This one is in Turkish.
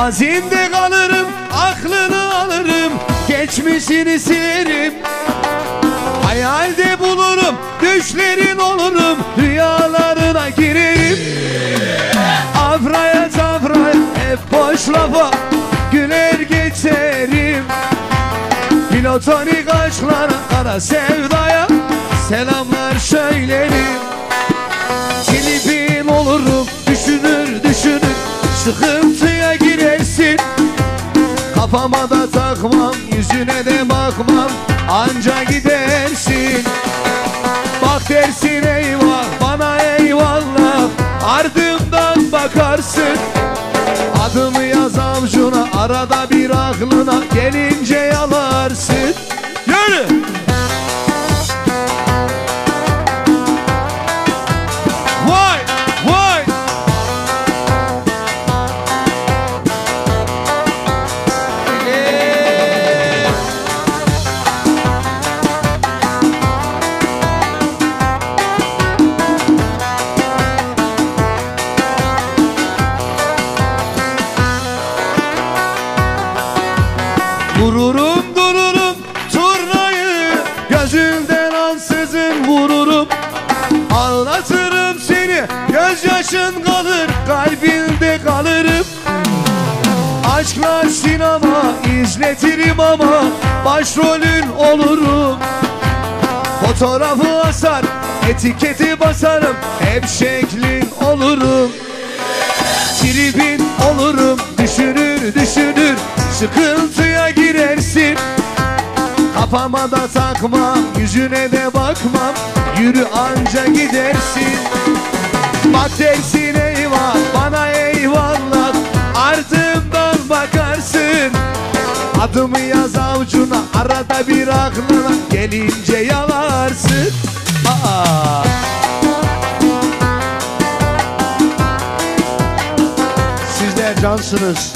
Mazinde kalırım aklını alırım Geçmişini silerim Hayalde bulurum düşlerin olurum Rüyalarına girerim. Avraya tavraya hep boş lafa Güler geçerim. Platonik aşklara kara sevdaya Selamlar söylerim. Tribin olurum düşünür düşünür girersin Kafama da takmam yüzüne de bakmam. Anca gidersin. Bak dersin eyvah bana eyvallah. Ardımdan bakarsın. Adımı yaz avcuna arada bir aklına Gelince yalarsın Anlatırım seni Gözyaşın kalır kalbinde kalırım. Aşklar sinema izletirim ama Başrolün olurum. Fotoğrafı asar etiketi basarım Hep şeklin olurum. Tribin olurum düşünür düşünür girersin Kafama da takmam Yüzüne de bakmam. Yürü anca gidersin. Bak dersin eyvah Bana eyvallah. Ardımdan bakarsın. Adımı yaz avucuna Arada bir aklına Gelince yalarsın. Aa. Sizler cansınız